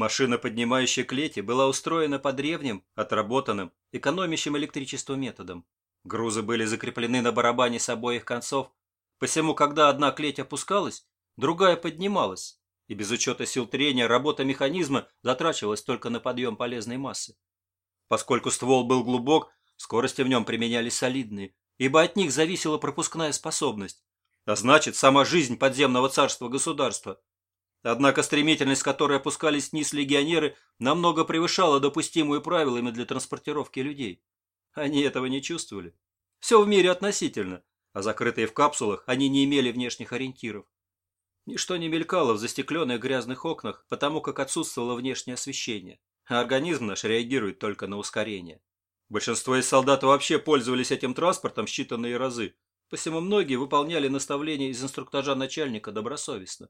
Машина, поднимающая клети, была устроена по древним, отработанным, экономящим электричество методом. Грузы были закреплены на барабане с обоих концов, посему, когда одна клеть опускалась, другая поднималась, и без учета сил трения работа механизма затрачивалась только на подъем полезной массы. Поскольку ствол был глубок, скорости в нем применялись солидные, ибо от них зависела пропускная способность, а значит, сама жизнь подземного царства государства. Однако стремительность, с которой опускались вниз легионеры, намного превышала допустимую правилами для транспортировки людей. Они этого не чувствовали. Все в мире относительно, а закрытые в капсулах они не имели внешних ориентиров. Ничто не мелькало в застекленных грязных окнах, потому как отсутствовало внешнее освещение, а организм наш реагирует только на ускорение. Большинство из солдат вообще пользовались этим транспортом считанные разы, посему многие выполняли наставления из инструктажа начальника добросовестно.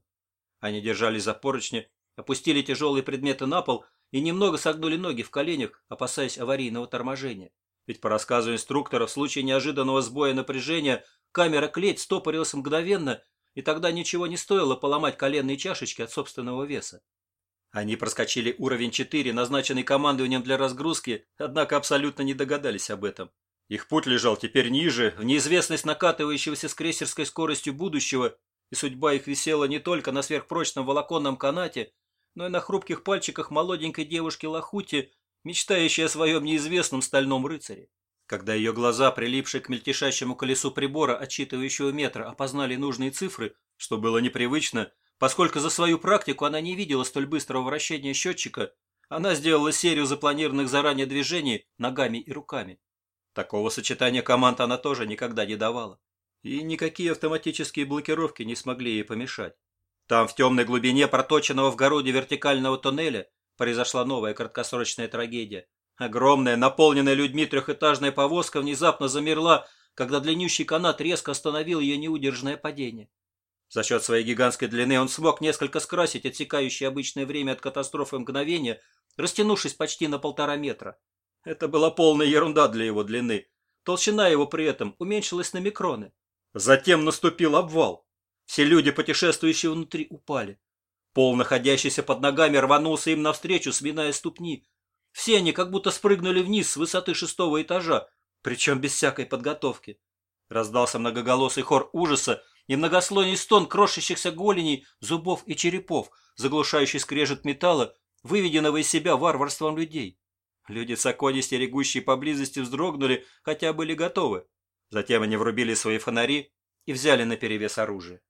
Они держались за поручни, опустили тяжелые предметы на пол и немного согнули ноги в коленях, опасаясь аварийного торможения. Ведь по рассказу инструктора, в случае неожиданного сбоя напряжения камера клеть стопорилась мгновенно, и тогда ничего не стоило поломать коленные чашечки от собственного веса. Они проскочили уровень 4, назначенный командованием для разгрузки, однако абсолютно не догадались об этом. Их путь лежал теперь ниже, в неизвестность накатывающегося с крейсерской скоростью будущего, и судьба их висела не только на сверхпрочном волоконном канате, но и на хрупких пальчиках молоденькой девушки Лахути, мечтающей о своем неизвестном стальном рыцаре. Когда ее глаза, прилипшие к мельтешащему колесу прибора, отчитывающего метра, опознали нужные цифры, что было непривычно, поскольку за свою практику она не видела столь быстрого вращения счетчика, она сделала серию запланированных заранее движений ногами и руками. Такого сочетания команд она тоже никогда не давала. И никакие автоматические блокировки не смогли ей помешать. Там, в темной глубине проточенного в городе вертикального тоннеля, произошла новая краткосрочная трагедия. Огромная, наполненная людьми трехэтажная повозка внезапно замерла, когда длиннющий канат резко остановил ее неудержное падение. За счет своей гигантской длины он смог несколько скрасить отсекающее обычное время от катастрофы мгновения, растянувшись почти на полтора метра. Это была полная ерунда для его длины. Толщина его при этом уменьшилась на микроны. Затем наступил обвал. Все люди, путешествующие внутри, упали. Пол, находящийся под ногами, рванулся им навстречу, сминая ступни. Все они как будто спрыгнули вниз с высоты шестого этажа, причем без всякой подготовки. Раздался многоголосый хор ужаса и многослойный стон крошащихся голеней, зубов и черепов, заглушающий скрежет металла, выведенного из себя варварством людей. Люди Сакони, стерегущие поблизости, вздрогнули, хотя были готовы. Затем они врубили свои фонари и взяли наперевес оружие.